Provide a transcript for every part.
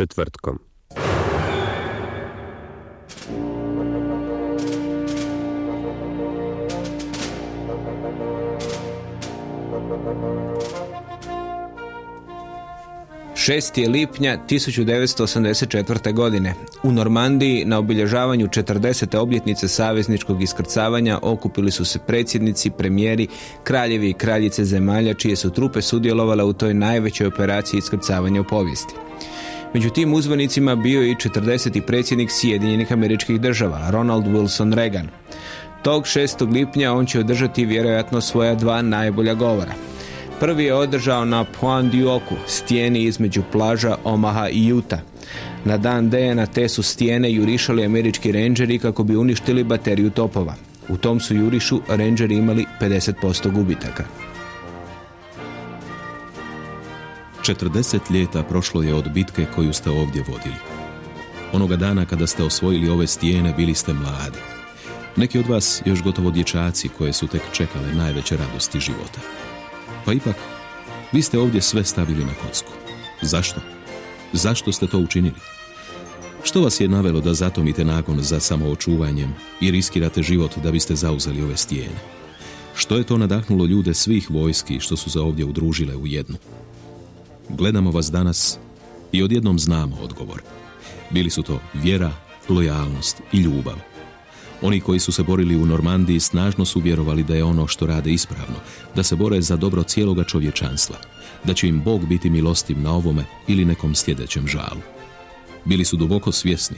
Četvrtkom. Šest je lipnja 1984. godine. U Normandiji na obilježavanju 40. obljetnice savezničkog iskrcavanja okupili su se predsjednici, premijeri, kraljevi i kraljice zemalja čije su trupe sudjelovale u toj najvećoj operaciji iskrcavanja u povijesti. Među tim uzvanicima bio i 40. predsjednik Sjedinjenih američkih država, Ronald Wilson Reagan. Tog 6. lipnja on će održati vjerojatno svoja dva najbolja govora. Prvi je održao na Point du Oku, stijeni između plaža Omaha i Juta. Na dan D na te su stijene jurišali američki rangeri kako bi uništili bateriju topova. U tom su jurišu rangeri imali 50% gubitaka. 40 ljeta prošlo je od bitke koju ste ovdje vodili. Onoga dana kada ste osvojili ove stijene bili ste mladi. Neki od vas još gotovo dječaci koje su tek čekale najveće radosti života. Pa ipak, vi ste ovdje sve stavili na kocku. Zašto? Zašto ste to učinili? Što vas je navelo da zatomite nagon za samoočuvanjem i riskirate život da biste zauzeli ove stijene? Što je to nadahnulo ljude svih vojski što su se ovdje udružile u jednu? Gledamo vas danas i odjednom znamo odgovor. Bili su to vjera, lojalnost i ljubav. Oni koji su se borili u Normandiji snažno su vjerovali da je ono što rade ispravno, da se bore za dobro cijeloga čovječanstva, da će im Bog biti milostiv na ovome ili nekom sljedećem žalu. Bili su duboko svjesni,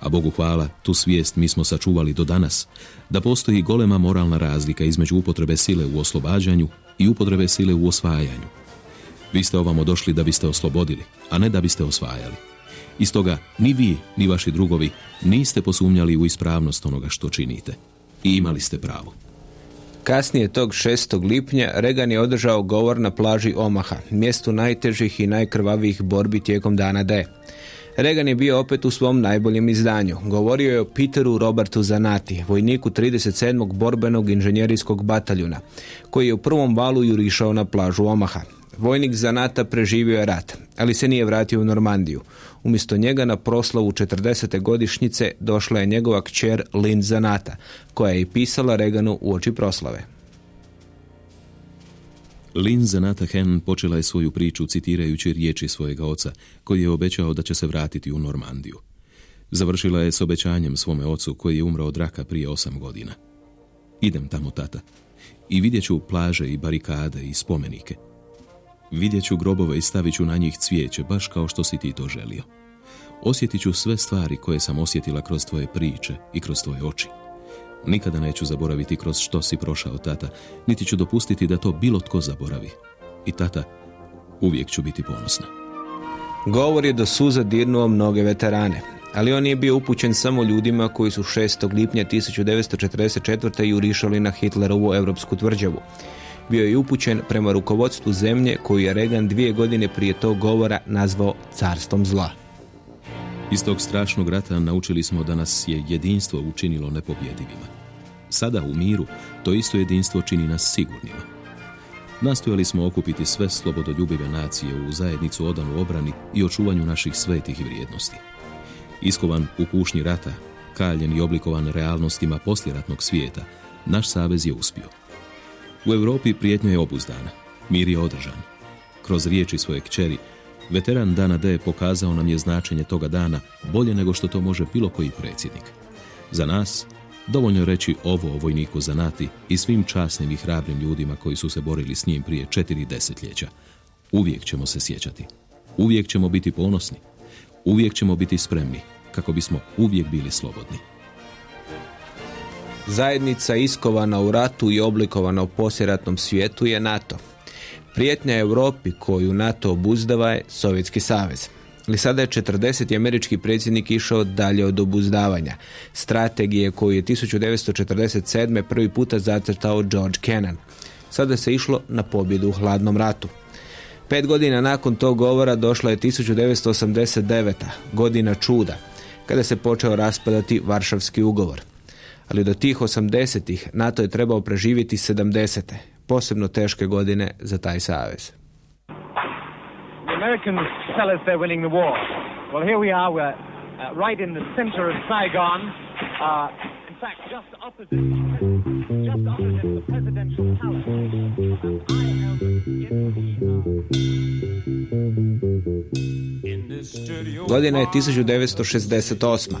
a Bogu hvala, tu svijest mi smo sačuvali do danas, da postoji golema moralna razlika između upotrebe sile u oslobađanju i upotrebe sile u osvajanju. Vi ste ovamo došli da biste oslobodili, a ne da biste osvajali. I stoga ni vi, ni vaši drugovi niste posumnjali u ispravnost onoga što činite. I imali ste pravo. Kasnije tog 6. lipnja Regan je održao govor na plaži Omaha, mjestu najtežih i najkrvavijih borbi tijekom dana D. Regan je bio opet u svom najboljem izdanju. Govorio je o Peteru Robertu Zanati, vojniku 37. borbenog inženjerijskog bataljuna, koji je u prvom valu jurišao na plažu Omaha. Vojnik Zanata preživio je rat, ali se nije vratio u Normandiju. Umjesto njega na proslavu 40. godišnjice došla je njegova kćer Lynn Zanata, koja je i pisala Reganu u oči proslave. Lynn Zanata Hen počela je svoju priču citirajući riječi svojega oca, koji je obećao da će se vratiti u Normandiju. Završila je s obećanjem svome ocu koji je umro od raka prije osam godina. Idem tamo, tata, i vidjet ću plaže i barikade i spomenike – Vidjet ću grobove i stavit ću na njih cvijeće, baš kao što si ti to želio. Osjetit ću sve stvari koje sam osjetila kroz tvoje priče i kroz tvoje oči. Nikada neću zaboraviti kroz što si prošao, tata, niti ću dopustiti da to bilo tko zaboravi. I tata, uvijek ću biti ponosna. Govor je do suza dirnuo mnoge veterane, ali on nije bio upućen samo ljudima koji su 6. lipnja 1944. jurišali na Hitlerovu europsku tvrđavu bio je upućen prema rukovodstvu zemlje koju je Reagan dvije godine prije tog govora nazvao carstvom zla. Iz tog strašnog rata naučili smo da nas je jedinstvo učinilo nepobjedivima. Sada u miru to isto jedinstvo čini nas sigurnima. Nastojali smo okupiti sve slobodoljubive nacije u zajednicu odanu obrani i očuvanju naših svetih vrijednosti. Iskovan u kušnji rata, kaljen i oblikovan realnostima posljeratnog svijeta, naš savez je uspio. U Europi prijetnja je obuzdana, mir je održan. Kroz riječi svoje kćeri, veteran dana D pokazao nam je značenje toga dana bolje nego što to može bilo koji predsjednik. Za nas, dovoljno reći ovo o vojniku Zanati i svim časnim i hrabrim ljudima koji su se borili s njim prije četiri desetljeća. Uvijek ćemo se sjećati. Uvijek ćemo biti ponosni. Uvijek ćemo biti spremni kako bismo uvijek bili slobodni. Zajednica iskovana u ratu i oblikovana u posjeratnom svijetu je NATO. Prijetnja Europi koju NATO obuzdava je Sovjetski savez. Ali sada je 40. američki predsjednik išao dalje od obuzdavanja. Strategije koju je 1947. prvi puta zacrtao George Kennan. Sada se išlo na pobjedu u hladnom ratu. Pet godina nakon tog govora došla je 1989. godina čuda, kada se počeo raspadati Varšavski ugovor ali do tih 80-ih NATO je trebao preživjeti 70. posebno teške godine za taj savez. Us they're winning the war. Well, here we are. Uh, right in the center of Saigon. Uh, in fact, just opposite, just opposite the presidential palace. Godina je 1968.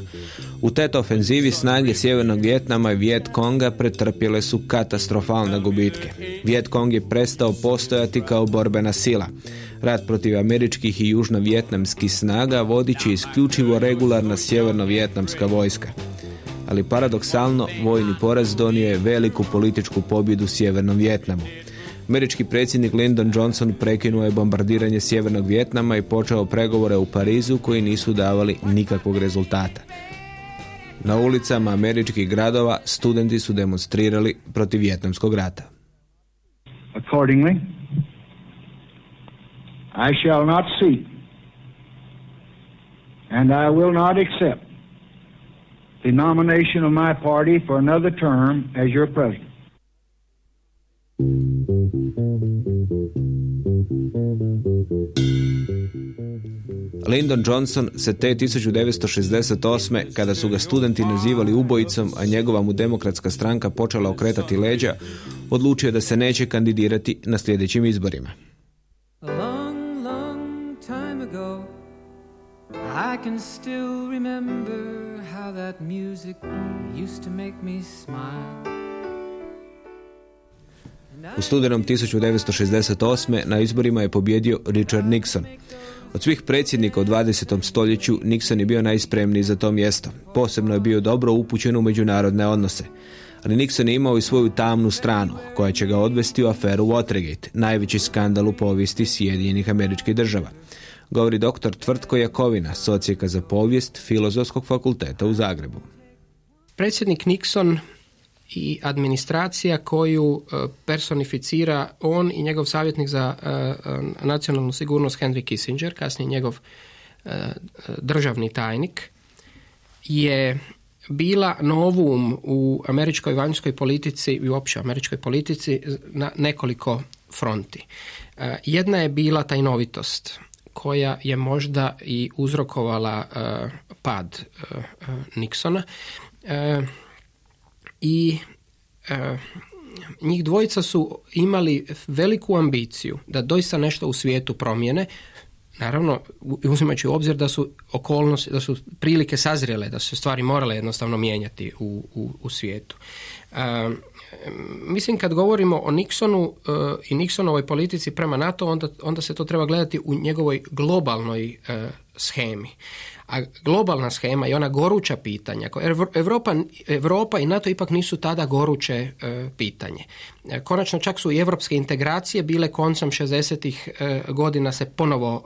U tet ofenzivi snage Sjevernog Vjetnama i Viet Konga pretrpjele su katastrofalne gubitke. Viet Kong je prestao postojati kao borbena sila. Rat protiv američkih i južno-vjetnamskih snaga vodit će isključivo regularna sjeverno-vjetnamska vojska. Ali paradoksalno, vojni poraz donio je veliku političku pobjedu Sjevernom Vjetnamu. Američki predsjednik Lyndon Johnson prekinuo je bombardiranje Sjevernog Vjetnama i počeo pregovore u Parizu koji nisu davali nikakvog rezultata. Na ulicama američkih gradova studenti su demonstrirali protiv Vjetnamskog rata. Accordingly, I shall not seek and I will not accept the nomination of my party for another term as your president. Lyndon Johnson se te 1968. kada su ga studenti nazivali ubojicom, a njegova mu demokratska stranka počela okretati leđa, odlučio da se neće kandidirati na sljedećim izborima. Still remember how that. U studenom 1968. na izborima je pobjedio Richard Nixon. Od svih predsjednika u 20. stoljeću Nixon je bio najspremniji za to mjesto. Posebno je bio dobro upućen u međunarodne odnose. Ali Nixon je imao i svoju tamnu stranu, koja će ga odvesti u aferu Watergate, najveći skandal u povijesti Sjedinjenih američkih država. Govori dr. Tvrtko Jakovina, socijeka za povijest Filozofskog fakulteta u Zagrebu. Predsjednik Nixon i administracija koju e, personificira on i njegov savjetnik za e, e, nacionalnu sigurnost Henry Kissinger, kasnije njegov državni tajnik, je bila novum u američkoj vanjskoj politici i uopće američkoj politici na nekoliko fronti. Jedna je bila tajnovitost koja je možda i uzrokovala pad Nixona i e, njih dvojica su imali veliku ambiciju da doista nešto u svijetu promijene, naravno uzimajući u obzir da su okolnosti, da su prilike sazrjele, da su stvari morale jednostavno mijenjati u, u, u svijetu. E, mislim kad govorimo o Nixonu e, i Nixonovoj politici prema NATO, onda, onda se to treba gledati u njegovoj globalnoj e, schemi. A globalna schema i ona goruća pitanja, Europa, Europa i NATO ipak nisu tada goruće e, pitanje. E, konačno čak su i evropske integracije bile koncem 60. E, godina se ponovo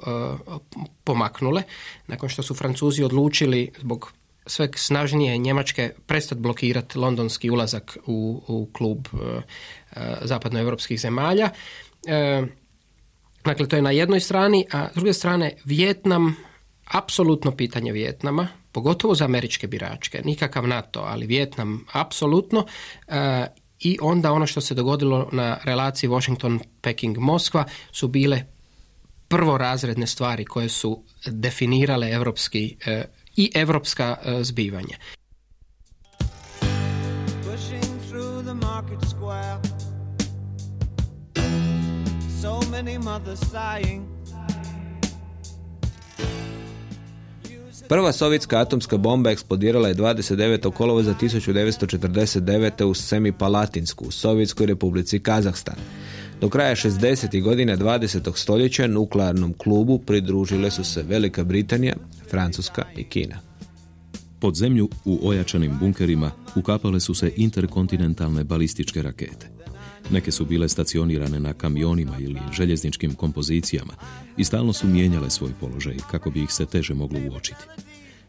pomaknule, nakon što su Francuzi odlučili zbog sve snažnije Njemačke prestati blokirati londonski ulazak u, u klub zapadnoevropskih zemalja. Dakle, to je na jednoj strani, a s druge strane Vjetnam apsolutno pitanje Vijetnama, pogotovo za američke biračke, nikakav NATO, ali Vijetnam apsolutno e, i onda ono što se dogodilo na relaciji Washington, Peking, Moskva su bile prvorazredne stvari koje su definirale evropski e, i evropska e, zbivanja. Many mothers sighing Prva sovjetska atomska bomba eksplodirala je 29. kolovoza 1949. u Semipalatinsku u Sovjetskoj republici Kazahstan. Do kraja 60. godine 20. stoljeća nuklearnom klubu pridružile su se Velika Britanija, Francuska i Kina. Pod zemlju u ojačanim bunkerima ukapale su se interkontinentalne balističke rakete. Neke su bile stacionirane na kamionima ili željezničkim kompozicijama i stalno su mijenjale svoj položaj kako bi ih se teže moglo uočiti.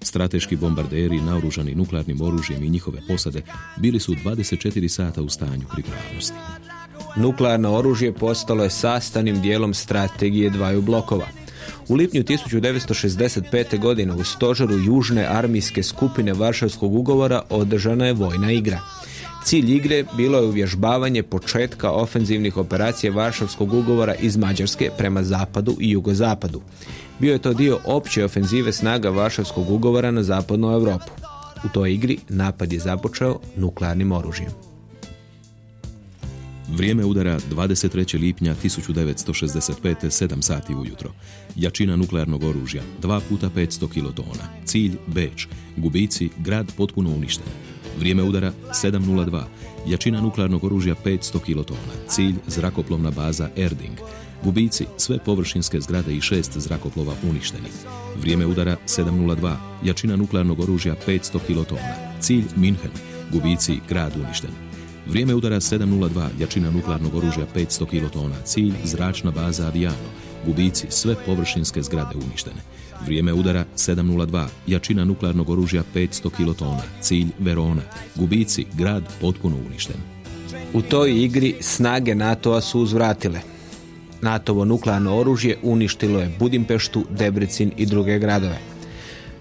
Strateški bombarderi naoružani nuklearnim oružjem i njihove posade bili su 24 sata u stanju pripravnosti. Nuklearno oružje postalo je sastavnim dijelom strategije dvaju blokova. U lipnju 1965. godine u stožaru južne armijske skupine Varšavskog ugovora održana je vojna igra. Cilj igre bilo je uvježbavanje početka ofenzivnih operacija Varšavskog ugovora iz Mađarske prema zapadu i jugozapadu. Bio je to dio opće ofenzive snaga Varšavskog ugovora na zapadnu Europu. U toj igri napad je započeo nuklearnim oružjem. Vrijeme udara 23. lipnja 1965. 7 sati ujutro. Jačina nuklearnog oružja 2 puta 500 kilotona. Cilj Beč. Gubici grad potpuno uništen. Vrijeme udara 7.02. Jačina nuklearnog oružja 500 kilotona. Cilj zrakoplovna baza Erding. Gubici sve površinske zgrade i šest zrakoplova uništeni. Vrijeme udara 7.02. Jačina nuklearnog oružja 500 kilotona. Cilj Minhen. Gubici grad uništen. Vrijeme udara 7.02, jačina nuklearnog oružja 500 kilotona, cilj zračna baza Avijano, gubici sve površinske zgrade uništene. Vrijeme udara 7.02, jačina nuklearnog oružja 500 kilotona, cilj Verona, gubici grad potpuno uništen. U toj igri snage NATO-a su uzvratile. NATO-vo nuklearno oružje uništilo je Budimpeštu, Debrecin i druge gradove.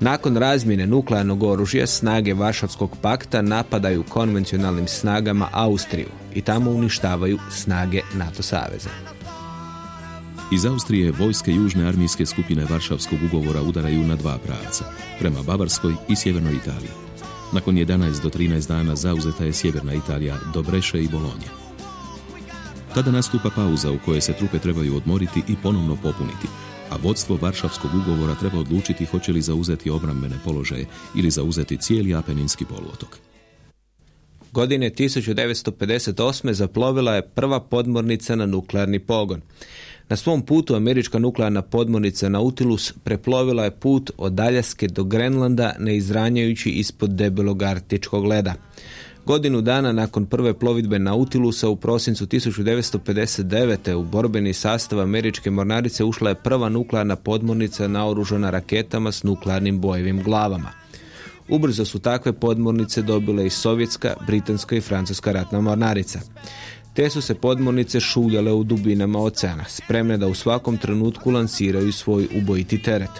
Nakon razmjene nuklearnog oružja snage Varšavskog pakta napadaju konvencionalnim snagama Austriju i tamo uništavaju snage NATO saveza. Iz Austrije vojske južne armijske skupine Varšavskog ugovora udaraju na dva pravca, prema Bavarskoj i Sjevernoj Italiji. Nakon 11 do 13 dana zauzeta je Sjeverna Italija do Breše i Bolonje. Tada nastupa pauza u kojoj se trupe trebaju odmoriti i ponovno popuniti, a vodstvo Varšavskog ugovora treba odlučiti hoće li zauzeti obrambene položaje ili zauzeti cijeli Apeninski poluotok. Godine 1958. zaplovila je prva podmornica na nuklearni pogon. Na svom putu američka nuklearna podmornica Nautilus preplovila je put od Aljaske do Grenlanda ne izranjajući ispod debelog artičkog leda. Godinu dana nakon prve plovidbe Nautilusa u prosincu 1959. u borbeni sastav američke mornarice ušla je prva nuklearna podmornica naoružana raketama s nuklearnim bojevim glavama. Ubrzo su takve podmornice dobile i sovjetska, britanska i francuska ratna mornarica. Te su se podmornice šuljale u dubinama oceana, spremne da u svakom trenutku lansiraju svoj ubojiti teret.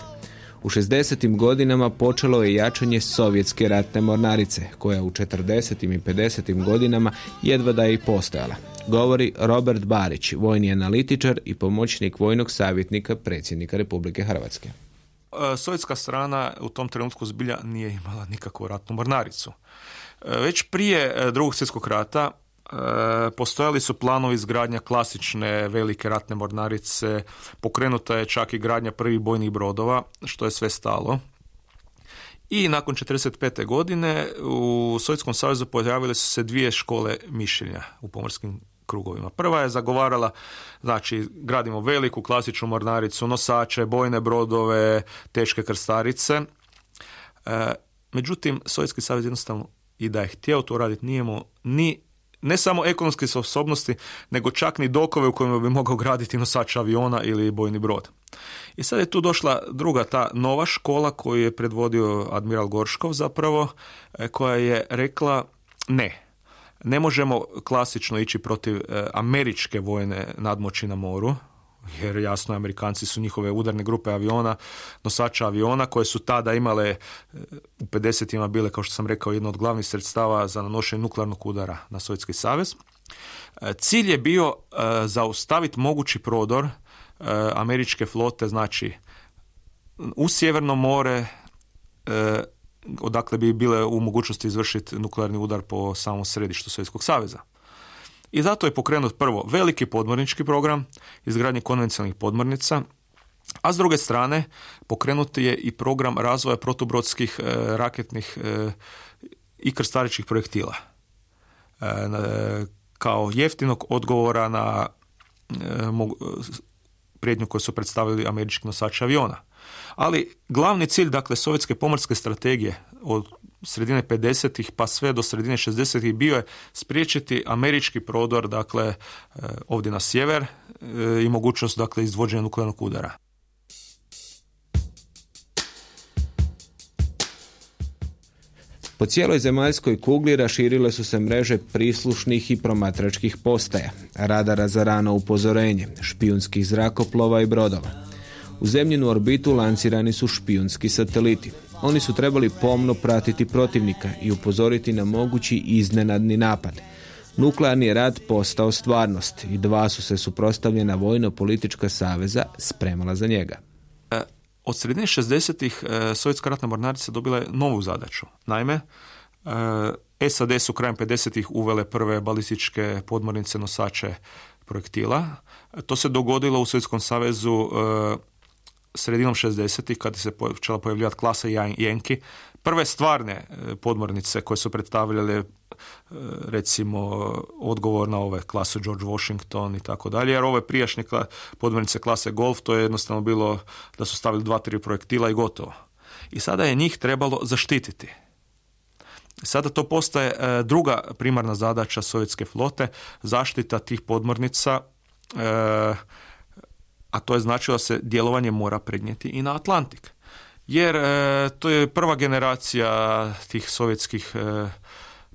U 60. godinama počelo je jačanje sovjetske ratne mornarice, koja u 40. i 50. godinama jedva da je i postojala. Govori Robert Barić, vojni analitičar i pomoćnik vojnog savjetnika predsjednika Republike Hrvatske. E, sovjetska strana u tom trenutku zbilja nije imala nikakvu ratnu mornaricu. E, već prije e, drugog svjetskog rata postojali su planovi izgradnja klasične velike ratne mornarice, pokrenuta je čak i gradnja prvih bojnih brodova, što je sve stalo. I nakon 1945. godine u Sovjetskom savezu pojavile su se dvije škole mišljenja u pomorskim krugovima. Prva je zagovarala, znači, gradimo veliku klasičnu mornaricu, nosače, bojne brodove, teške krstarice. E, međutim, Sovjetski savez jednostavno i da je htio to raditi, nije ni ne samo ekonomske sposobnosti, nego čak ni dokove u kojima bi mogao graditi nosač aviona ili bojni brod. I sad je tu došla druga ta nova škola koju je predvodio admiral Gorškov zapravo, e, koja je rekla ne, ne možemo klasično ići protiv e, američke vojne nadmoći na moru, jer jasno Amerikanci su njihove udarne grupe aviona, nosača aviona koje su tada imale e, u 50-ima bile, kao što sam rekao, jedno od glavnih sredstava za nanošenje nuklearnog udara na Sovjetski savez. E, cilj je bio zaustaviti mogući prodor američke flote, znači u Sjeverno more, odakle bi bile u mogućnosti izvršiti nuklearni udar po samom središtu Sovjetskog saveza. I zato je pokrenut prvo veliki podmornički program, izgradnje konvencionalnih podmornica, a s druge strane pokrenut je i program razvoja protubrodskih e, raketnih e, i krstaričkih projektila. E, kao jeftinog odgovora na prijednju koju su predstavili američki nosači aviona. Ali glavni cilj, dakle, sovjetske pomorske strategije od sredine 50-ih pa sve do sredine 60-ih bio je spriječiti američki prodor, dakle, e, ovdje na sjever e, i mogućnost, dakle, izvođenja nuklearnog udara. Po cijeloj zemaljskoj kugli raširile su se mreže prislušnih i promatračkih postaja, radara za rano upozorenje, špijunskih zrakoplova i brodova. U zemljinu orbitu lancirani su špijunski sateliti. Oni su trebali pomno pratiti protivnika i upozoriti na mogući iznenadni napad. Nuklearni rat postao stvarnost i dva su se suprotstavljena vojno-politička saveza spremala za njega. E, od sredine 60-ih e, Sovjetska ratna mornarica dobila je novu zadaću. Naime, e, SAD su krajem 50-ih uvele prve balističke podmornice nosače projektila. To se dogodilo u Sovjetskom savezu sredinom 60-ih kada se počela pojavljivati klasa Jenki. Prve stvarne podmornice koje su predstavljale recimo odgovor na ove klase George Washington i tako dalje, jer ove prijašnje podmornice klase Golf to je jednostavno bilo da su stavili dva, tri projektila i gotovo. I sada je njih trebalo zaštititi. Sada to postaje e, druga primarna zadaća sovjetske flote, zaštita tih podmornica, e, a to je značilo da se djelovanje mora prednijeti i na Atlantik. Jer e, to je prva generacija tih sovjetskih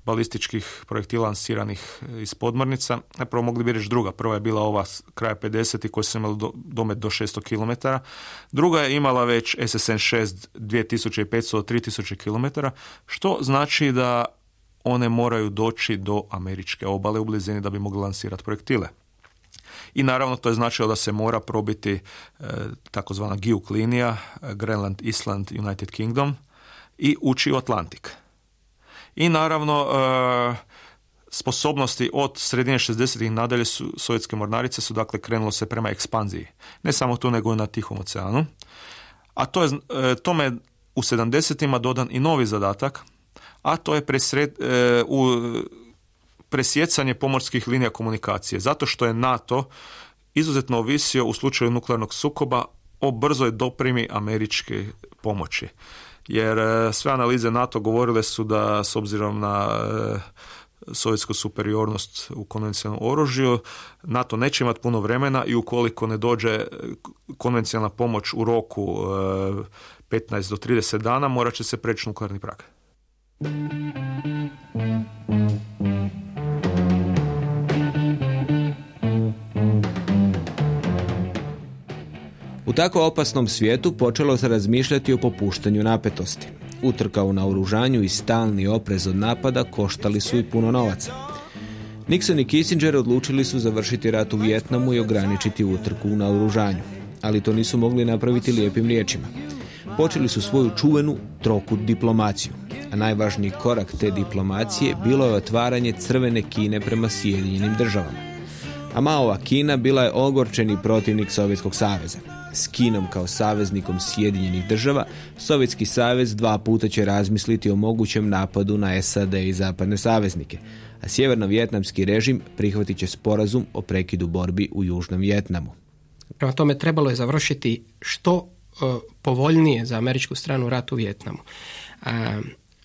balističkih projektila lansiranih iz podmornica. Napravo mogli bi reći druga. Prva je bila ova kraja 50. koja su imali do, domet do 600 km. Druga je imala već SSN-6 2500 do 3000 km, što znači da one moraju doći do američke obale u blizini da bi mogli lansirati projektile. I naravno to je značilo da se mora probiti e, takozvana GIUK linija, Greenland, Island, United Kingdom i ući u Atlantik i naravno e, sposobnosti od sredine 60-ih nadalje su sovjetske mornarice su dakle krenulo se prema ekspanziji. Ne samo tu nego i na Tihom oceanu. A to je, e, tome u 70-ima dodan i novi zadatak, a to je presred, u presjecanje pomorskih linija komunikacije. Zato što je NATO izuzetno ovisio u slučaju nuklearnog sukoba o brzoj doprimi američke pomoći jer e, sve analize NATO govorile su da s obzirom na e, sovjetsku superiornost u konvencionalnom oružju, NATO neće imati puno vremena i ukoliko ne dođe konvencionalna pomoć u roku 15 e, do 30 dana, morat će se preći nuklearni prag. U tako opasnom svijetu počelo se razmišljati o popuštanju napetosti. Utrka u naoružanju i stalni oprez od napada koštali su i puno novaca. Nixon i Kissinger odlučili su završiti rat u Vjetnamu i ograničiti utrku u naoružanju, ali to nisu mogli napraviti lijepim riječima. Počeli su svoju čuvenu trokut diplomaciju, a najvažniji korak te diplomacije bilo je otvaranje crvene Kine prema Sjedinjenim državama. A Maova Kina bila je ogorčeni protivnik Sovjetskog saveza s Kinom kao saveznikom Sjedinjenih država, Sovjetski savez dva puta će razmisliti o mogućem napadu na SAD i zapadne saveznike, a sjeverno-vjetnamski režim prihvatit će sporazum o prekidu borbi u Južnom Vjetnamu. Prema tome trebalo je završiti što e, povoljnije za američku stranu rat u Vjetnamu. A,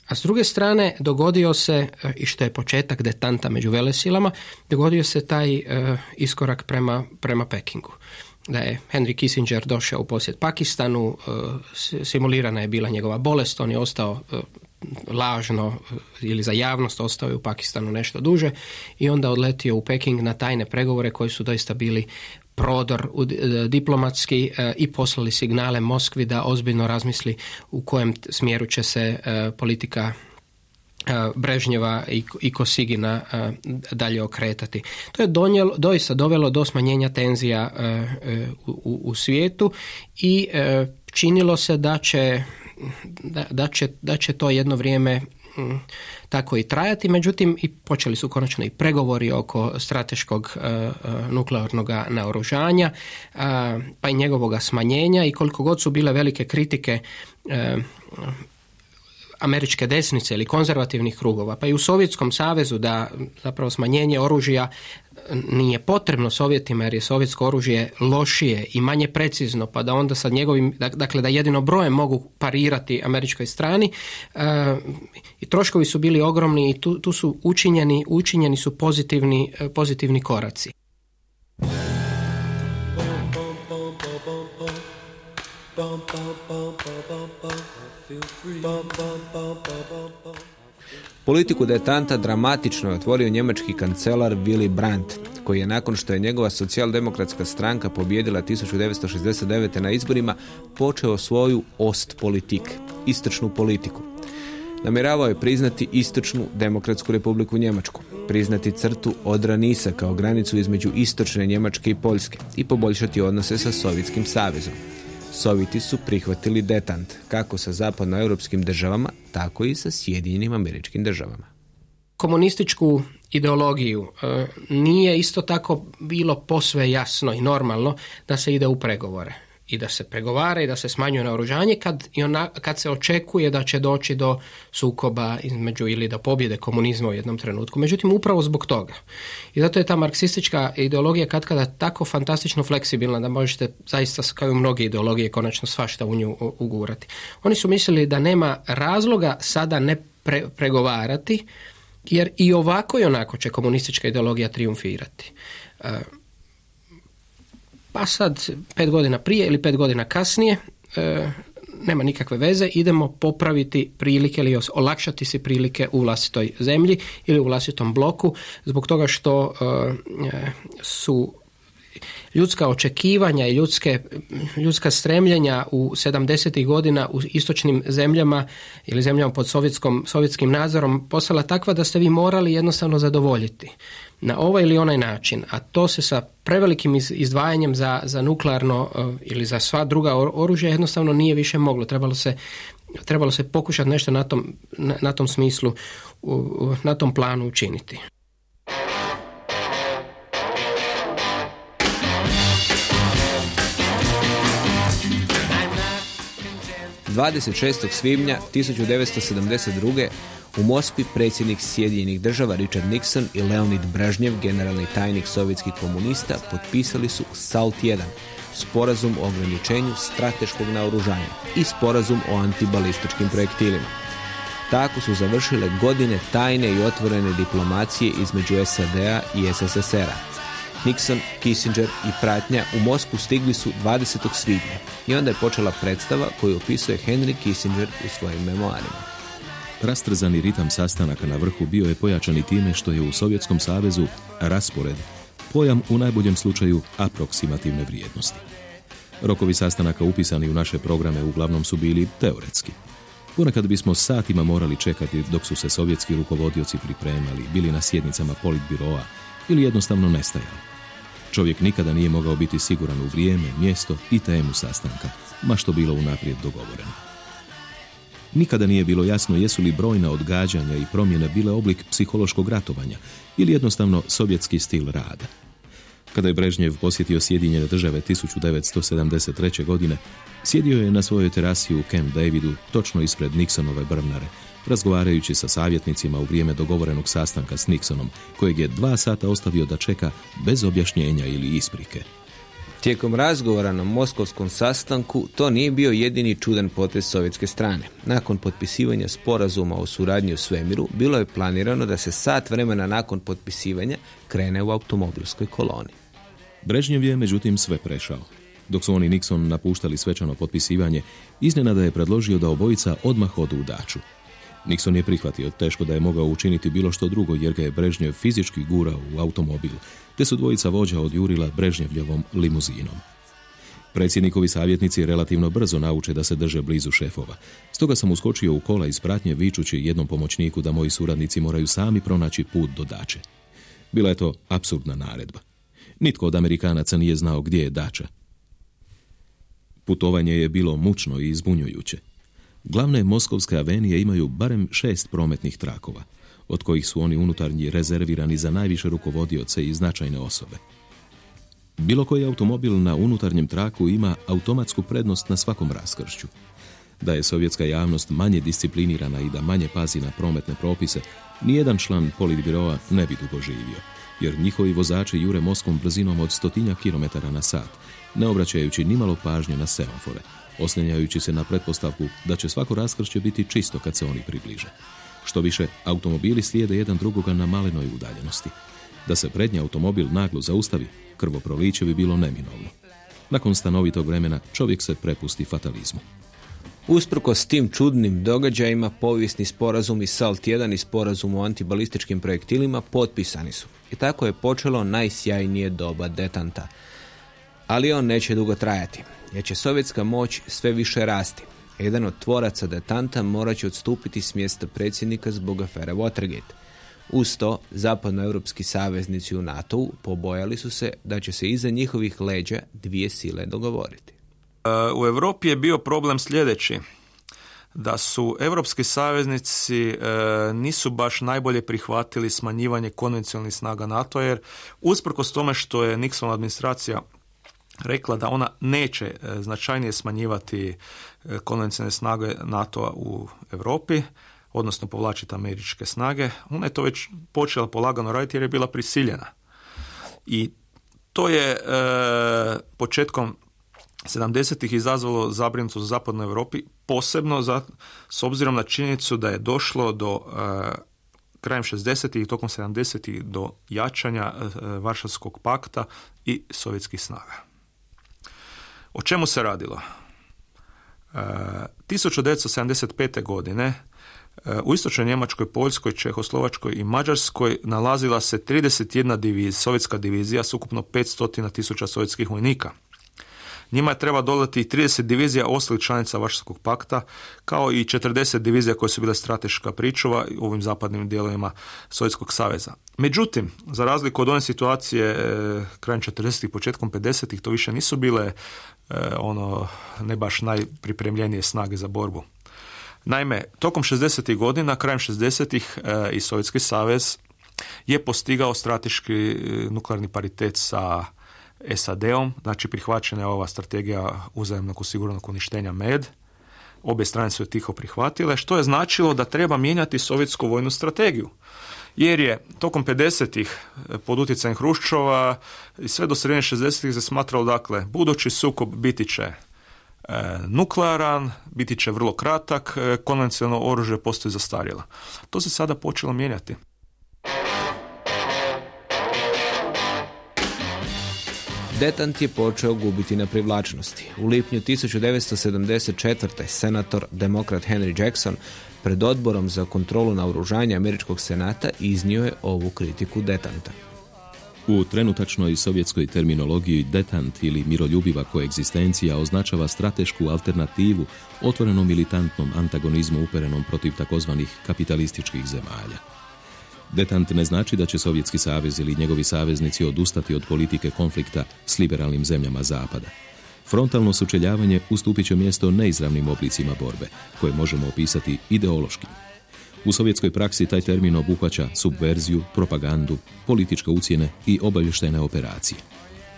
a s druge strane dogodio se, e, i što je početak detanta među velesilama, dogodio se taj e, iskorak prema, prema Pekingu da je Henry Kissinger došao u posjet Pakistanu, e, simulirana je bila njegova bolest, on je ostao e, lažno e, ili za javnost ostao je u Pakistanu nešto duže i onda odletio u Peking na tajne pregovore koji su doista bili prodor diplomatski i poslali signale Moskvi da ozbiljno razmisli u kojem smjeru će se politika Brežnjeva i Kosigina e, dalje okretati. To je donijelo, doista dovelo do smanjenja tenzija e, u, u svijetu i činilo se da će, da, će, da će to jedno vrijeme tako i trajati, međutim i počeli su konačno i pregovori oko strateškog nuklearnog naoružanja pa i njegovoga smanjenja i koliko god su bile velike kritike američke desnice ili konzervativnih krugova, pa i u Sovjetskom savezu da zapravo smanjenje oružja nije potrebno Sovjetima jer je sovjetsko oružje lošije i manje precizno, pa da onda sa njegovim, dakle da jedino brojem mogu parirati američkoj strani e, i troškovi su bili ogromni i tu, tu su učinjeni, učinjeni su pozitivni, e, pozitivni koraci. Politiku detanta dramatično je otvorio njemački kancelar Willy Brandt, koji je nakon što je njegova socijaldemokratska stranka pobjedila 1969. na izborima počeo svoju ost politik, istočnu politiku. Namjeravao je priznati istočnu demokratsku republiku Njemačku, priznati crtu Odra Nisa kao granicu između istočne Njemačke i Poljske i poboljšati odnose sa Sovjetskim savezom. Sovjeti su prihvatili detant, kako sa zapadnoeuropskim državama, tako i sa Sjedinjenim američkim državama. Komunističku ideologiju e, nije isto tako bilo posve jasno i normalno da se ide u pregovore i da se pregovara i da se smanjuje naoružanje kad, i ona, kad se očekuje da će doći do sukoba između ili da pobjede komunizma u jednom trenutku. Međutim, upravo zbog toga. I zato je ta marksistička ideologija kad kada tako fantastično fleksibilna da možete zaista kao i mnoge ideologije konačno svašta u nju ugurati. Oni su mislili da nema razloga sada ne pregovarati jer i ovako i onako će komunistička ideologija triumfirati. Pa sad pet godina prije ili pet godina kasnije e, nema nikakve veze, idemo popraviti prilike ili olakšati se prilike u vlastitoj zemlji ili u vlastitom bloku zbog toga što e, su ljudska očekivanja i ljudske, ljudska stremljenja u 70. godina u istočnim zemljama ili zemljama pod sovjetskom, sovjetskim nadzorom postala takva da ste vi morali jednostavno zadovoljiti na ovaj ili onaj način, a to se sa prevelikim izdvajanjem za, za nuklearno eh, ili za sva druga oružja jednostavno nije više moglo. Trebalo se, trebalo se pokušati nešto na tom, na, na tom smislu, na tom planu učiniti. 26. svibnja 1972. u Moskvi predsjednik Sjedinjenih država Richard Nixon i Leonid Brežnjev, generalni tajnik sovjetskih komunista, potpisali su SALT 1, sporazum o ograničenju strateškog naoružanja i sporazum o antibalističkim projektilima. Tako su završile godine tajne i otvorene diplomacije između SAD-a i SSSR-a. Nixon, Kissinger i pratnja u Moskvu stigli su 20. svibnja i onda je počela predstava koju opisuje Henry Kissinger u svojim memoarima. Rastrzani ritam sastanaka na vrhu bio je pojačan i time što je u Sovjetskom savezu raspored, pojam u najboljem slučaju aproksimativne vrijednosti. Rokovi sastanaka upisani u naše programe uglavnom su bili teoretski. Ponekad bismo satima morali čekati dok su se sovjetski rukovodioci pripremali, bili na sjednicama politbiroa ili jednostavno nestajali. Čovjek nikada nije mogao biti siguran u vrijeme, mjesto i temu sastanka, ma što bilo unaprijed dogovoreno. Nikada nije bilo jasno jesu li brojna odgađanja i promjene bile oblik psihološkog ratovanja ili jednostavno sovjetski stil rada. Kada je Brežnjev posjetio Sjedinjene države 1973. godine, sjedio je na svojoj terasi u Camp Davidu, točno ispred Nixonove brvnare, razgovarajući sa savjetnicima u vrijeme dogovorenog sastanka s Nixonom, kojeg je dva sata ostavio da čeka bez objašnjenja ili isprike. Tijekom razgovora na moskovskom sastanku to nije bio jedini čudan potez sovjetske strane. Nakon potpisivanja sporazuma o suradnji u svemiru, bilo je planirano da se sat vremena nakon potpisivanja krene u automobilskoj koloni. Brežnjev je međutim sve prešao. Dok su oni Nixon napuštali svečano potpisivanje, iznenada je predložio da obojica odmah odu u daču. Nixon je prihvatio, teško da je mogao učiniti bilo što drugo jer ga je Brežnjev fizički gurao u automobil, te su dvojica vođa odjurila Brežnjevljevom limuzinom. Predsjednikovi savjetnici relativno brzo nauče da se drže blizu šefova. Stoga sam uskočio u kola iz pratnje vičući jednom pomoćniku da moji suradnici moraju sami pronaći put do dače. Bila je to apsurdna naredba. Nitko od Amerikanaca nije znao gdje je dača. Putovanje je bilo mučno i izbunjujuće. Glavne moskovske avenije imaju barem šest prometnih trakova, od kojih su oni unutarnji rezervirani za najviše rukovodioce i značajne osobe. Bilo koji automobil na unutarnjem traku ima automatsku prednost na svakom raskršću. Da je sovjetska javnost manje disciplinirana i da manje pazi na prometne propise, nijedan član politbiroa ne bi dugo živio, jer njihovi vozači jure Moskvom brzinom od stotinja kilometara na sat, ne obraćajući nimalo pažnje na semafore, oslanjajući se na pretpostavku da će svako raskršće biti čisto kad se oni približe. Što više, automobili slijede jedan drugoga na malenoj udaljenosti. Da se prednji automobil naglo zaustavi, krvoproliće bi bilo neminovno. Nakon stanovitog vremena čovjek se prepusti fatalizmu. Usprkos tim čudnim događajima, povijesni sporazum i SALT 1 i sporazum o antibalističkim projektilima potpisani su. I tako je počelo najsjajnije doba detanta. Ali on neće dugo trajati, jer će sovjetska moć sve više rasti. Jedan od tvoraca detanta morat će odstupiti s mjesta predsjednika zbog afere Watergate. Uz to, zapadnoevropski saveznici u NATO-u pobojali su se da će se iza njihovih leđa dvije sile dogovoriti. U Europi je bio problem sljedeći da su europski saveznici e, nisu baš najbolje prihvatili smanjivanje konvencionalnih snaga NATO jer usprkos tome što je Nixon administracija rekla da ona neće e, značajnije smanjivati e, konvencionalne snage NATO-a u Europi, odnosno povlačiti američke snage, ona je to već počela polagano raditi jer je bila prisiljena. I to je e, početkom 70-ih izazvalo zabrinutost u zapadnoj Europi, posebno za, s obzirom na činjenicu da je došlo do e, krajem 60-ih i tokom 70-ih do jačanja e, Varšavskog pakta i sovjetskih snaga. O čemu se radilo? E, 1975. godine u istočnoj Njemačkoj, Poljskoj, Čehoslovačkoj i Mađarskoj nalazila se 31 divizija, sovjetska divizija s ukupno 500 tisuća sovjetskih vojnika. Njima treba dodati 30 divizija ostalih članica Varšavskog pakta, kao i 40 divizija koje su bile strateška pričuva u ovim zapadnim dijelovima Sovjetskog saveza. Međutim, za razliku od one situacije e, krajem 40-ih, početkom 50-ih, to više nisu bile e, ono ne baš najpripremljenije snage za borbu. Naime, tokom 60. godina, krajem 60. E, i Sovjetski savez je postigao strateški nuklearni paritet sa SAD-om, znači prihvaćena je ova strategija uzajemnog osiguranog uništenja MED. Obje strane su je tiho prihvatile, što je značilo da treba mijenjati sovjetsku vojnu strategiju. Jer je tokom 50-ih e, pod utjecajem Hruščova i sve do sredine 60-ih se smatralo, dakle, budući sukob biti će E, nuklearan, biti će vrlo kratak, e, konvencionalno oružje postoji zastarjelo. To se sada počelo mijenjati. Detant je počeo gubiti na privlačnosti. U lipnju 1974. senator demokrat Henry Jackson pred odborom za kontrolu naoružanja američkog senata iznio je ovu kritiku detanta. U trenutačnoj sovjetskoj terminologiji detant ili miroljubiva koegzistencija označava stratešku alternativu otvorenom militantnom antagonizmu uperenom protiv takozvanih kapitalističkih zemalja. Detant ne znači da će Sovjetski savez ili njegovi saveznici odustati od politike konflikta s liberalnim zemljama Zapada. Frontalno sučeljavanje ustupit će mjesto neizravnim oblicima borbe, koje možemo opisati ideološkim. U sovjetskoj praksi taj termin obuhvaća subverziju, propagandu, političke ucjene i obavještajne operacije.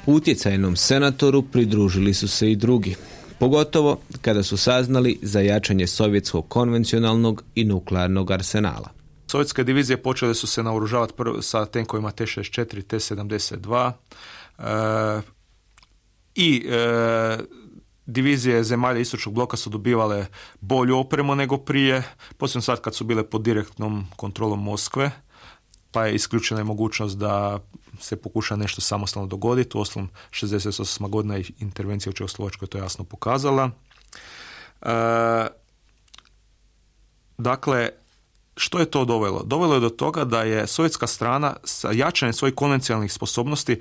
Utjecajnom senatoru pridružili su se i drugi, pogotovo kada su saznali za jačanje sovjetskog konvencionalnog i nuklearnog arsenala. Sovjetske divizije počele su se naoružavati sa tenkovima T-64, T-72 e, i e, divizije zemalja istočnog bloka su dobivale bolju opremu nego prije, posebno sad kad su bile pod direktnom kontrolom Moskve, pa je isključena je mogućnost da se pokuša nešto samostalno dogoditi. U oslom 68. godina intervencija u Čehoslovačkoj to jasno pokazala. E, dakle, što je to dovelo? Dovelo je do toga da je sovjetska strana sa jačanjem svojih konvencionalnih sposobnosti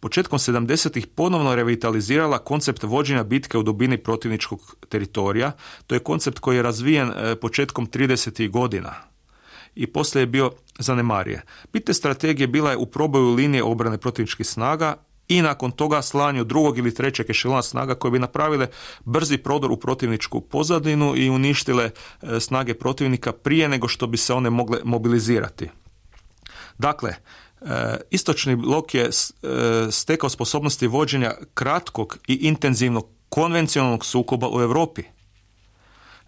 početkom 70-ih ponovno revitalizirala koncept vođenja bitke u dubini protivničkog teritorija. To je koncept koji je razvijen e, početkom 30. godina i poslije je bio zanemarije. Bitne strategije bila je u proboju linije obrane protivničkih snaga i nakon toga slanju drugog ili trećeg ešelona snaga koje bi napravile brzi prodor u protivničku pozadinu i uništile e, snage protivnika prije nego što bi se one mogle mobilizirati. Dakle, e, istočni blok je e, stekao sposobnosti vođenja kratkog i intenzivnog konvencionalnog sukoba u Europi.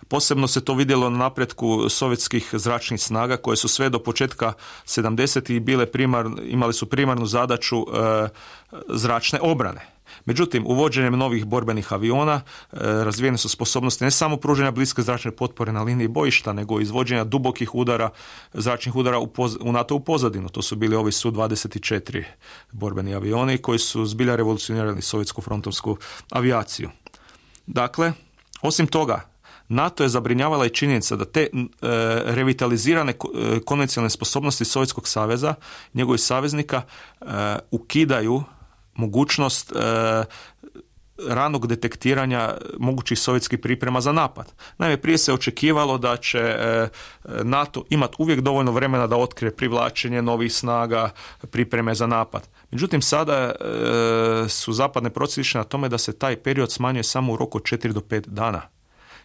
Posebno se to vidjelo na napretku sovjetskih zračnih snaga koje su sve do početka 70. bile primar, imali su primarnu zadaću e, zračne obrane. Međutim, uvođenjem novih borbenih aviona e, razvijene su sposobnosti ne samo pružanja bliske zračne potpore na liniji bojišta, nego izvođenja dubokih udara, zračnih udara u, u NATO u pozadinu. To su bili ovi Su-24 borbeni avioni koji su zbilja revolucionirali sovjetsku frontovsku avijaciju. Dakle, osim toga, NATO je zabrinjavala i činjenica da te revitalizirane konvencionalne sposobnosti Sovjetskog saveza, njegovih saveznika, ukidaju mogućnost ranog detektiranja mogućih sovjetskih priprema za napad. Naime, prije se očekivalo da će e, NATO imati uvijek dovoljno vremena da otkrije privlačenje novih snaga, pripreme za napad. Međutim, sada e, su zapadne procjene na tome da se taj period smanjuje samo u roku od 4 do 5 dana.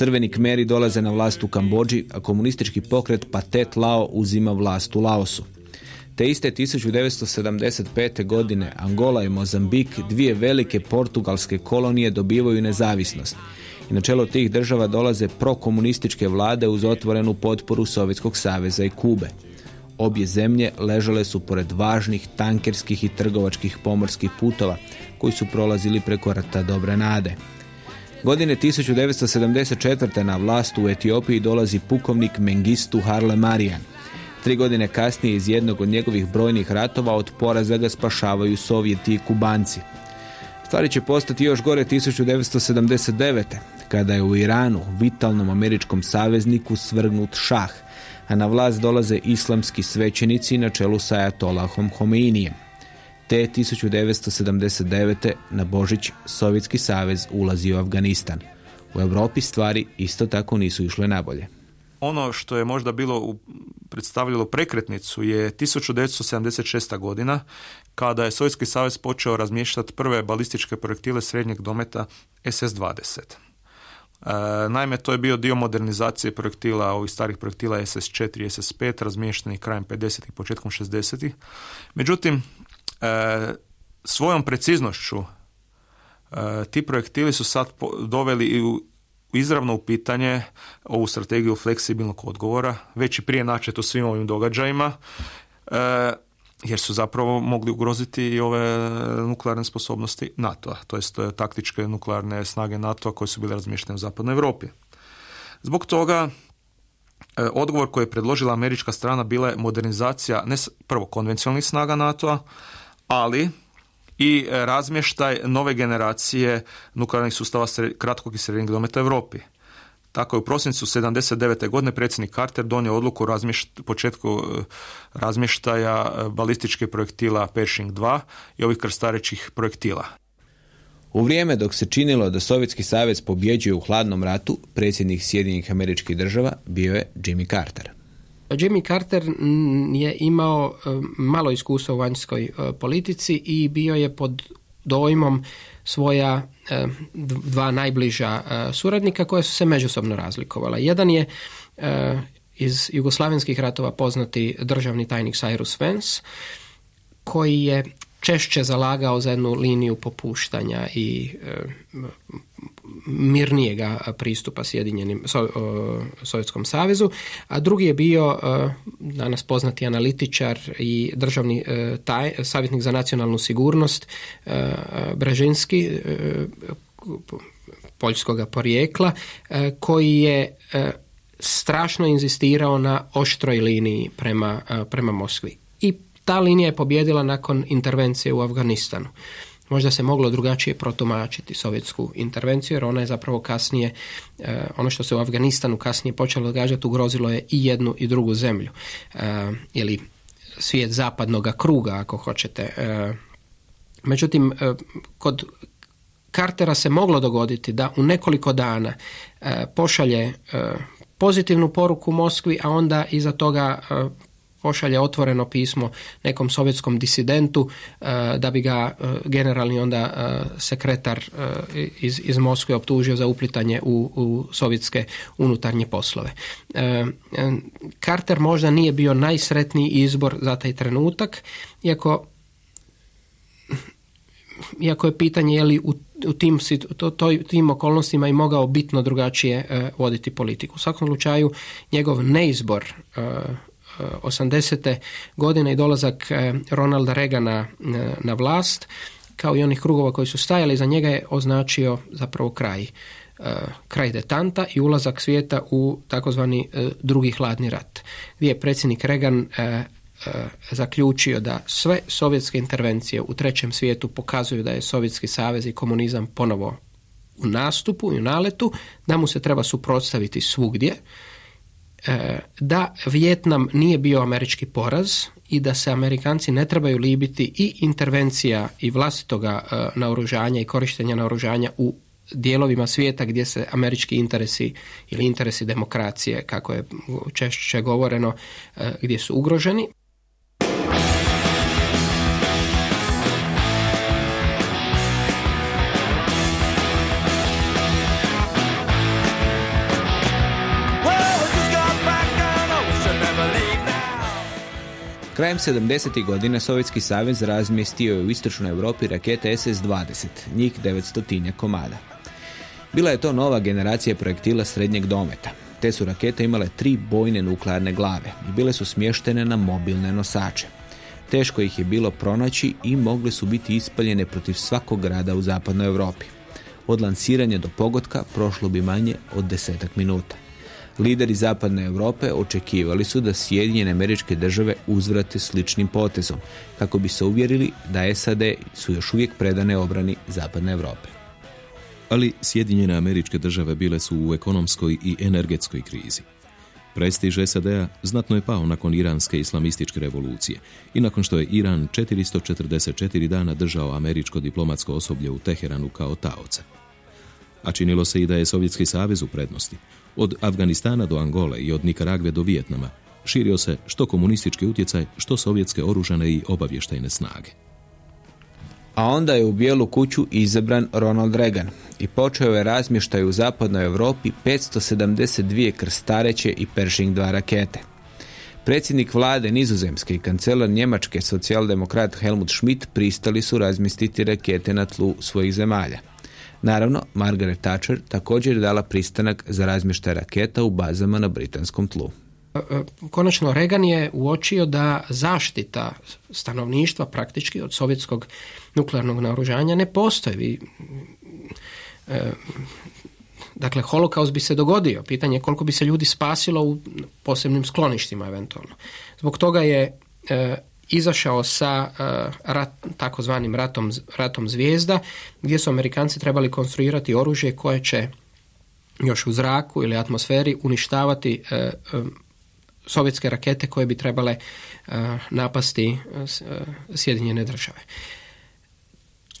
Crveni kmeri dolaze na vlast u Kambođi, a komunistički pokret Patet Lao uzima vlast u Laosu. Te iste 1975. godine Angola i Mozambik, dvije velike portugalske kolonije, dobivaju nezavisnost. I na čelo tih država dolaze prokomunističke vlade uz otvorenu potporu Sovjetskog saveza i Kube. Obje zemlje ležale su pored važnih tankerskih i trgovačkih pomorskih putova koji su prolazili preko rata Dobre Nade. Godine 1974. na vlast u Etiopiji dolazi pukovnik Mengistu Harle Marijan. Tri godine kasnije iz jednog od njegovih brojnih ratova od poraza ga spašavaju Sovjeti i Kubanci. Stvari će postati još gore 1979. kada je u Iranu, vitalnom američkom savezniku, svrgnut šah – a na vlast dolaze islamski svećenici na čelu sa Ajatolahom Homeinijem. Te 1979. na Božić Sovjetski savez ulazi u Afganistan. U Europi stvari isto tako nisu išle nabolje. Ono što je možda bilo predstavljalo prekretnicu je 1976. godina kada je Sovjetski savez počeo razmještati prve balističke projektile srednjeg dometa SS-20. E, naime, to je bio dio modernizacije projektila, ovih starih projektila SS4 i SS5, razmještenih krajem 50. i početkom 60. Međutim, svojom preciznošću e, ti projektili su sad doveli i u izravno u pitanje ovu strategiju fleksibilnog odgovora, već i prije načeto svim ovim događajima jer su zapravo mogli ugroziti i ove nuklearne sposobnosti NATO-a, to jest e, taktičke nuklearne snage NATO-a koje su bile razmještene u zapadnoj Europi. Zbog toga e, odgovor koji je predložila američka strana bila je modernizacija ne prvo konvencionalnih snaga NATO-a, ali i razmještaj nove generacije nuklearnih sustava kratkog i srednjeg dometa Europi. Tako je u prosincu 79. godine predsjednik Carter donio odluku o početku e, razmještaja e, balističke projektila Pershing 2 i ovih krstarećih projektila. U vrijeme dok se činilo da Sovjetski savez pobjeđuje u hladnom ratu, predsjednik Sjedinjenih američkih država bio je Jimmy Carter. Jimmy Carter je imao e, malo iskustva u vanjskoj politici i bio je pod dojmom svoja e, dva najbliža e, suradnika koja su se međusobno razlikovala. Jedan je e, iz jugoslavenskih ratova poznati državni tajnik Cyrus Vance koji je češće zalagao za jednu liniju popuštanja i mirnijega pristupa Sjedinjenim Sovjetskom savezu, a drugi je bio danas poznati analitičar i državni taj, savjetnik za nacionalnu sigurnost Brežinski poljskoga porijekla koji je strašno inzistirao na oštroj liniji prema, prema Moskvi. I ta linija je pobjedila nakon intervencije u Afganistanu. Možda se moglo drugačije protumačiti sovjetsku intervenciju jer ona je zapravo kasnije, e, ono što se u Afganistanu kasnije počelo događati ugrozilo je i jednu i drugu zemlju. E, ili svijet zapadnog kruga ako hoćete. E, međutim, kod Cartera se moglo dogoditi da u nekoliko dana pošalje pozitivnu poruku Moskvi, a onda iza toga pošalje otvoreno pismo nekom sovjetskom disidentu e, da bi ga e, generalni onda e, sekretar iz, iz Moskve optužio za uplitanje u, u sovjetske unutarnje poslove. Carter možda nije bio najsretniji izbor za taj trenutak, iako iako je pitanje je li u, u tim, to, to, tim okolnostima i mogao bitno drugačije voditi politiku. U svakom slučaju njegov neizbor 80. godine i dolazak Ronalda Reagana na vlast, kao i onih krugova koji su stajali za njega je označio zapravo kraj kraj detanta i ulazak svijeta u takozvani drugi hladni rat, gdje je predsjednik Reagan zaključio da sve sovjetske intervencije u trećem svijetu pokazuju da je Sovjetski savez i komunizam ponovo u nastupu i u naletu, da mu se treba suprotstaviti svugdje, e, da Vjetnam nije bio američki poraz i da se Amerikanci ne trebaju libiti i intervencija i vlastitoga e, naoružanja i korištenja naoružanja u dijelovima svijeta gdje se američki interesi ili interesi demokracije, kako je češće govoreno, e, gdje su ugroženi. Krajem 70. godina Sovjetski savez razmjestio je u istočnoj Europi rakete SS-20, njih 900 komada. Bila je to nova generacija projektila srednjeg dometa. Te su rakete imale tri bojne nuklearne glave i bile su smještene na mobilne nosače. Teško ih je bilo pronaći i mogle su biti ispaljene protiv svakog grada u zapadnoj Europi. Od lansiranja do pogotka prošlo bi manje od desetak minuta. Lideri zapadne Europe očekivali su da Sjedinjene američke države uzvrate sličnim potezom, kako bi se uvjerili da SAD su još uvijek predane obrani zapadne Europe. Ali Sjedinjene američke države bile su u ekonomskoj i energetskoj krizi. Prestiž SAD-a znatno je pao nakon iranske islamističke revolucije i nakon što je Iran 444 dana držao američko diplomatsko osoblje u Teheranu kao taoca. A činilo se i da je Sovjetski savez u prednosti, od Afganistana do Angole i od Nikaragve do Vijetnama širio se što komunistički utjecaj, što sovjetske oružane i obavještajne snage. A onda je u bijelu kuću izabran Ronald Reagan i počeo je razmještaj u zapadnoj Europi 572 krstareće i Pershing 2 rakete. Predsjednik vlade Nizozemske i kancelar Njemačke socijaldemokrat Helmut Schmidt pristali su razmjestiti rakete na tlu svojih zemalja. Naravno, Margaret Thatcher također je dala pristanak za razmještaj raketa u bazama na britanskom tlu. E, e, konačno, Reagan je uočio da zaštita stanovništva praktički od sovjetskog nuklearnog naoružanja ne postoji. E, dakle, holokaust bi se dogodio. Pitanje je koliko bi se ljudi spasilo u posebnim skloništima eventualno. Zbog toga je izašao sa uh, rat, takozvanim ratom, ratom zvijezda gdje su Amerikanci trebali konstruirati oružje koje će još u zraku ili atmosferi uništavati uh, sovjetske rakete koje bi trebale napasti Sjedinjene države.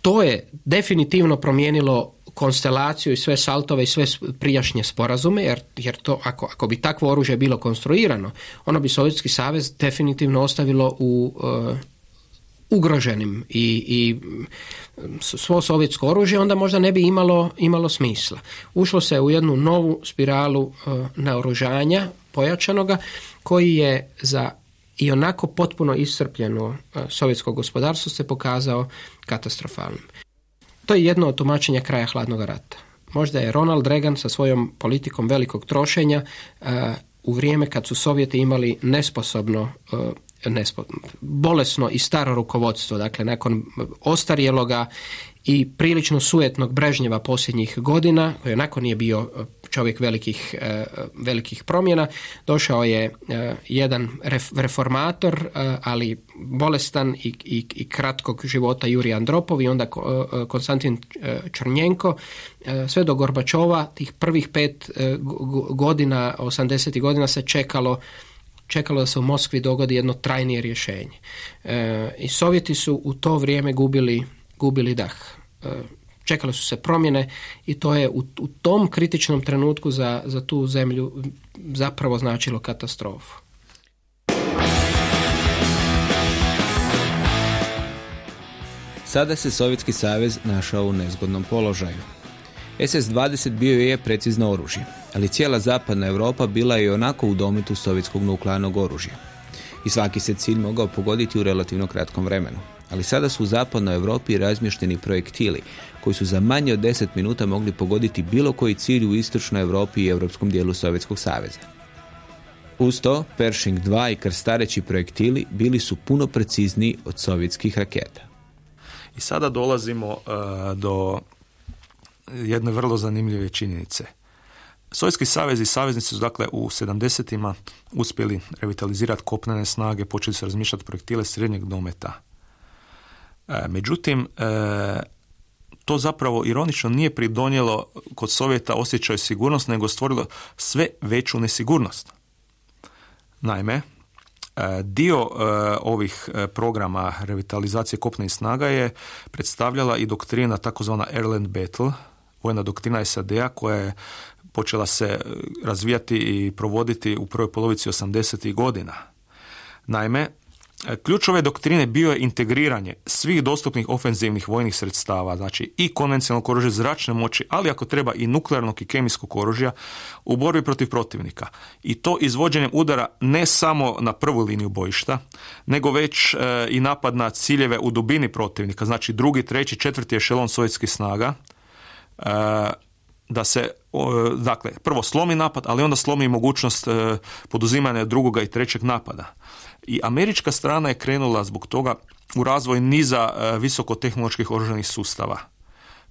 To je definitivno promijenilo konstelaciju i sve saltove i sve prijašnje sporazume, jer, jer to, ako, ako bi takvo oružje bilo konstruirano, ono bi Sovjetski savez definitivno ostavilo u uh, ugroženim i, i svo sovjetsko oružje, onda možda ne bi imalo, imalo smisla. Ušlo se u jednu novu spiralu uh, naoružanja pojačanoga koji je za i onako potpuno iscrpljeno uh, sovjetsko gospodarstvo se pokazao katastrofalnim. To je jedno od tumačenja kraja hladnog rata. Možda je Ronald Reagan sa svojom politikom velikog trošenja eh, u vrijeme kad su Sovjeti imali nesposobno uh, nespo, bolesno i staro rukovodstvo, dakle nakon ostarjeloga i prilično sujetnog Brežnjeva posljednjih godina, koji onako nije bio čovjek velikih, e, velikih promjena. Došao je e, jedan reformator, e, ali bolestan i, i, i kratkog života Juri Andropov i onda Konstantin Črnjenko. Sve do Gorbačova, tih prvih pet godina, 80. godina se čekalo čekalo da se u Moskvi dogodi jedno trajnije rješenje. I Sovjeti su u to vrijeme gubili, gubili dah čekale su se promjene i to je u, u tom kritičnom trenutku za, za tu zemlju zapravo značilo katastrofu. Sada se Sovjetski savez našao u nezgodnom položaju. SS-20 bio je precizno oružje, ali cijela zapadna Europa bila je onako u dometu sovjetskog nuklearnog oružja. I svaki se cilj mogao pogoditi u relativno kratkom vremenu ali sada su u zapadnoj Europi razmješteni projektili koji su za manje od 10 minuta mogli pogoditi bilo koji cilj u istočnoj Europi i europskom dijelu Sovjetskog saveza. Uz to, Pershing 2 i krstareći projektili bili su puno precizniji od sovjetskih raketa. I sada dolazimo uh, do jedne vrlo zanimljive činjenice. Sovjetski savez i saveznici su dakle u 70 uspjeli revitalizirati kopnene snage, počeli su razmišljati projektile srednjeg dometa. E, međutim, e, to zapravo ironično nije pridonijelo kod Sovjeta osjećaju sigurnost, nego stvorilo sve veću nesigurnost. Naime, e, dio ovih programa revitalizacije kopnenih snaga je predstavljala i doktrina takozvana Airland Battle, vojna doktrina SAD-a koja je počela se razvijati i provoditi u prvoj polovici 80. godina. Naime, Ključ ove doktrine bio je integriranje svih dostupnih ofenzivnih vojnih sredstava, znači i konvencionalnog oružja zračne moći, ali ako treba i nuklearnog i kemijskog oružja u borbi protiv protivnika. I to izvođenjem udara ne samo na prvu liniju bojišta, nego već e, i napad na ciljeve u dubini protivnika, znači drugi, treći, četvrti ešelon sovjetskih snaga, e, da se dakle prvo slomi napad, ali onda slomi mogućnost e, poduzimanja drugoga i trećeg napada. I američka strana je krenula zbog toga u razvoj niza e, visokotehnoloških oružanih sustava,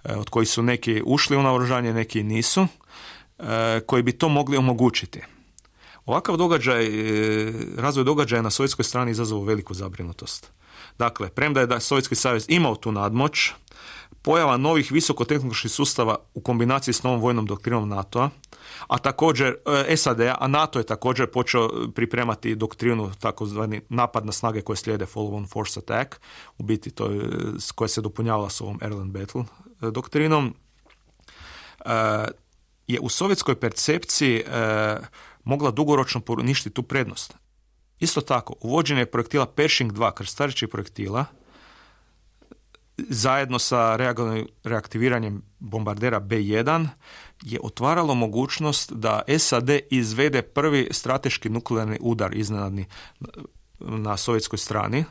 e, od kojih su neki ušli u naoružanje, neki nisu, koji bi to mogli omogućiti. Ovakav događaj, razvoj događaja na sovjetskoj strani izazvao veliku zabrinutost. Dakle, premda je da Sovjetski savez imao tu nadmoć, pojava novih visokotehnoloških sustava u kombinaciji s novom vojnom doktrinom NATO-a, a također e, SAD-a, a NATO je također počeo pripremati doktrinu takozvani napad na snage koje slijede follow on force attack, u biti to je, koja se dopunjavala s ovom Airland Battle e, doktrinom, e, je u sovjetskoj percepciji mogla dugoročno poništiti tu prednost. Isto tako, uvođenje projektila Pershing 2 krstarićih projektila zajedno sa reaktiviranjem bombardera B1 je otvaralo mogućnost da SAD izvede prvi strateški nuklearni udar iznenadni na sovjetskoj strani,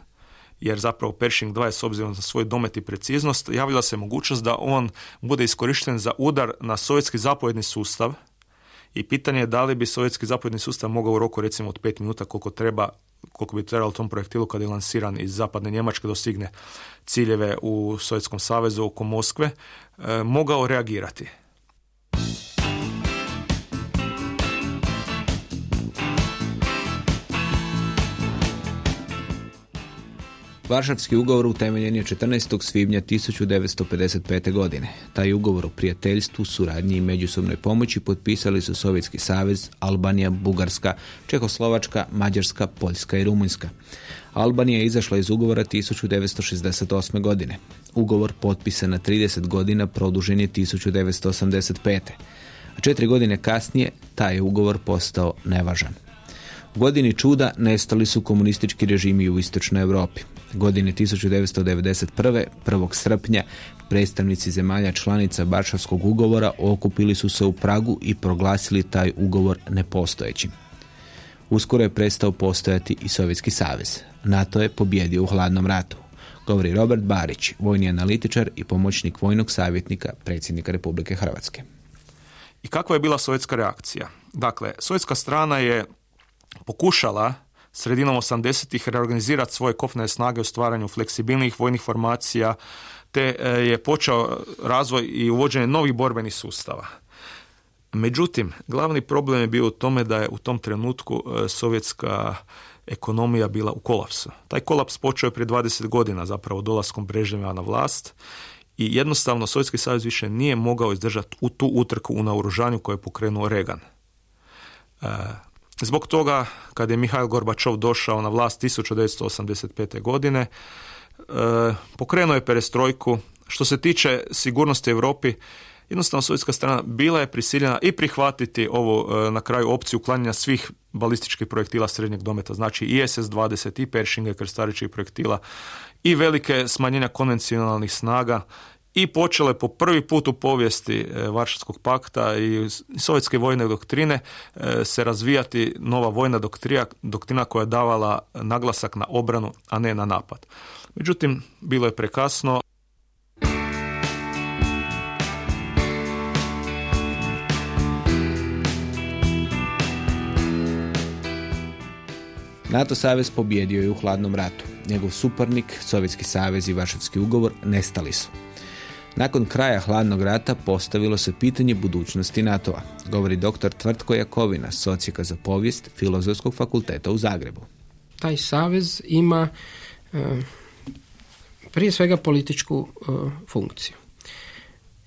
jer zapravo Pershing 2 je s obzirom na svoj domet i preciznost javila se mogućnost da on bude iskorišten za udar na sovjetski zapovjedni sustav i pitanje je da li bi sovjetski zapovjedni sustav mogao u roku recimo od pet minuta koliko treba koliko bi trebalo tom projektilu kad je lansiran iz zapadne Njemačke dostigne ciljeve u Sovjetskom savezu oko Moskve, e, mogao reagirati. Varšavski ugovor utemeljen je 14. svibnja 1955. godine. Taj ugovor o prijateljstvu, suradnji i međusobnoj pomoći potpisali su Sovjetski savez, Albanija, Bugarska, Čehoslovačka, Mađarska, Poljska i Rumunjska. Albanija je izašla iz ugovora 1968. godine. Ugovor potpisan na 30 godina produžen je 1985. A četiri godine kasnije taj ugovor postao nevažan. U godini čuda nestali su komunistički režimi u istočnoj Europi. Godine 1991. 1. srpnja predstavnici zemalja članica Baršavskog ugovora okupili su se u Pragu i proglasili taj ugovor nepostojećim. Uskoro je prestao postojati i Sovjetski savez. NATO je pobjedio u hladnom ratu. Govori Robert Barić, vojni analitičar i pomoćnik vojnog savjetnika predsjednika Republike Hrvatske. I kakva je bila sovjetska reakcija? Dakle, sovjetska strana je pokušala sredinom 80-ih reorganizirati svoje kopnene snage u stvaranju fleksibilnih vojnih formacija, te e, je počeo razvoj i uvođenje novih borbenih sustava. Međutim, glavni problem je bio u tome da je u tom trenutku e, sovjetska ekonomija bila u kolapsu. Taj kolaps počeo je prije 20 godina zapravo dolaskom Brežnjeva na vlast i jednostavno Sovjetski savez više nije mogao izdržati u tu utrku u naoružanju koju je pokrenuo Reagan. E, Zbog toga, kad je Mihail Gorbačov došao na vlast 1985. godine, e, pokrenuo je perestrojku. Što se tiče sigurnosti Europi, jednostavno sovjetska strana bila je prisiljena i prihvatiti ovu e, na kraju opciju uklanjanja svih balističkih projektila srednjeg dometa, znači i SS-20 i Pershing krstarićih projektila i velike smanjenja konvencionalnih snaga i počele po prvi put u povijesti e, Varšavskog pakta i sovjetske vojne doktrine e, se razvijati nova vojna doktrina, doktrina koja je davala naglasak na obranu, a ne na napad. Međutim, bilo je prekasno, NATO savez pobjedio je u hladnom ratu. Njegov suparnik, Sovjetski savez i Varšavski ugovor nestali su. Nakon kraja hladnog rata postavilo se pitanje budućnosti NATO-a, govori dr. Tvrtko Jakovina, socijaka za povijest Filozofskog fakulteta u Zagrebu. Taj savez ima e, prije svega političku e, funkciju.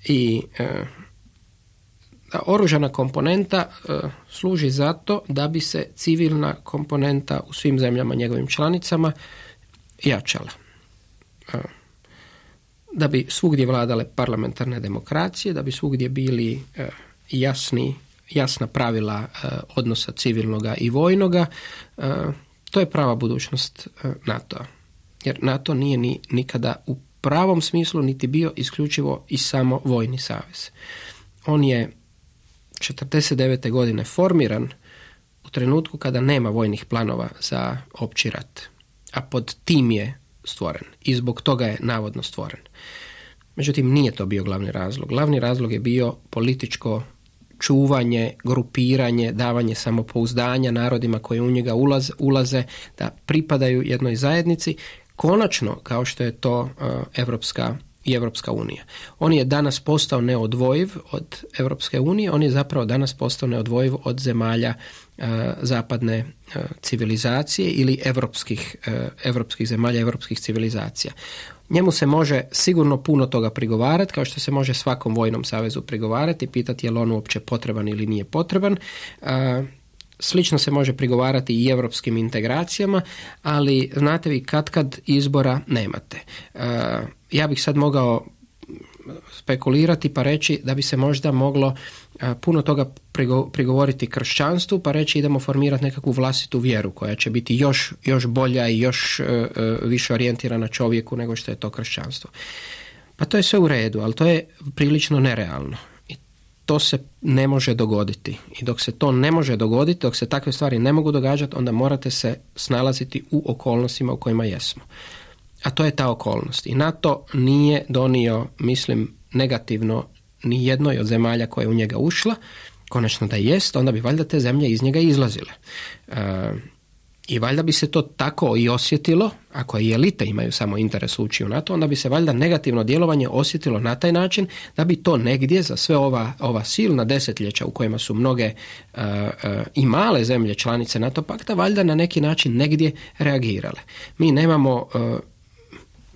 I e, oružana komponenta služi zato da bi se civilna komponenta u svim zemljama njegovim članicama jačala da bi svugdje vladale parlamentarne demokracije, da bi svugdje bili e, jasni, jasna pravila e, odnosa civilnoga i vojnoga, e, to je prava budućnost NATO-a. Jer NATO nije ni, nikada u pravom smislu niti bio isključivo i samo vojni savez. On je 49. godine formiran u trenutku kada nema vojnih planova za opći rat, a pod tim je stvoren i zbog toga je navodno stvoren. Međutim, nije to bio glavni razlog. Glavni razlog je bio političko čuvanje, grupiranje, davanje samopouzdanja narodima koji u njega ulaze, ulaze da pripadaju jednoj zajednici, konačno kao što je to uh, Evropska i Evropska unija. On je danas postao neodvojiv od Evropske unije, on je zapravo danas postao neodvojiv od zemalja uh, zapadne uh, civilizacije ili evropskih, uh, evropskih zemalja, evropskih civilizacija. Njemu se može sigurno puno toga prigovarati, kao što se može svakom vojnom savezu prigovarati, pitati je li on uopće potreban ili nije potreban. Slično se može prigovarati i europskim integracijama, ali znate vi kad kad izbora nemate. Ja bih sad mogao spekulirati pa reći da bi se možda moglo puno toga prigovoriti kršćanstvu pa reći idemo formirati nekakvu vlastitu vjeru koja će biti još, još bolja i još e, e, više orijentirana čovjeku nego što je to kršćanstvo. Pa to je sve u redu, ali to je prilično nerealno. I to se ne može dogoditi. I dok se to ne može dogoditi, dok se takve stvari ne mogu događati, onda morate se snalaziti u okolnostima u kojima jesmo. A to je ta okolnost. I NATO nije donio, mislim, negativno ni jednoj od zemalja koja je u njega ušla, konačno da jest, onda bi valjda te zemlje iz njega izlazile. E, I valjda bi se to tako i osjetilo, ako i elite imaju samo interes ući u NATO, onda bi se valjda negativno djelovanje osjetilo na taj način da bi to negdje za sve ova, ova silna desetljeća u kojima su mnoge e, e, i male zemlje članice NATO pakta valjda na neki način negdje reagirale. Mi nemamo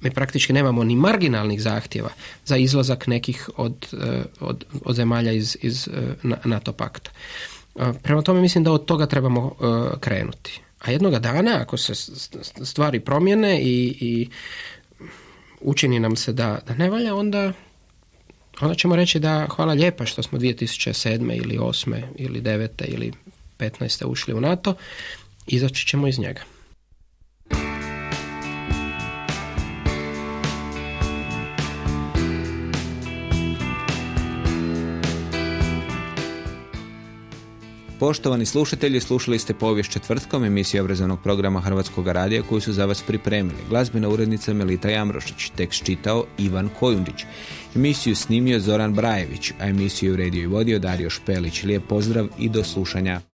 mi praktički nemamo ni marginalnih zahtjeva za izlazak nekih od, e, od, od zemalja iz, iz e, NATO pakta. E, prema tome mislim da od toga trebamo krenuti. A jednoga dana ako se stvari promjene i, i učini nam se da, da ne valja, onda onda ćemo reći da hvala lijepa što smo 2007. ili 8. ili 9. ili 15. ušli u NATO, izaći ćemo iz njega. Poštovani slušatelji, slušali ste povijest četvrtkom emisiju obrazovnog programa Hrvatskog radija koju su za vas pripremili. Glazbena urednica Melita Jamrošić, tekst čitao Ivan Kojundić. Emisiju snimio Zoran Brajević, a emisiju redio i vodio Dario Špelić. Lijep pozdrav i do slušanja.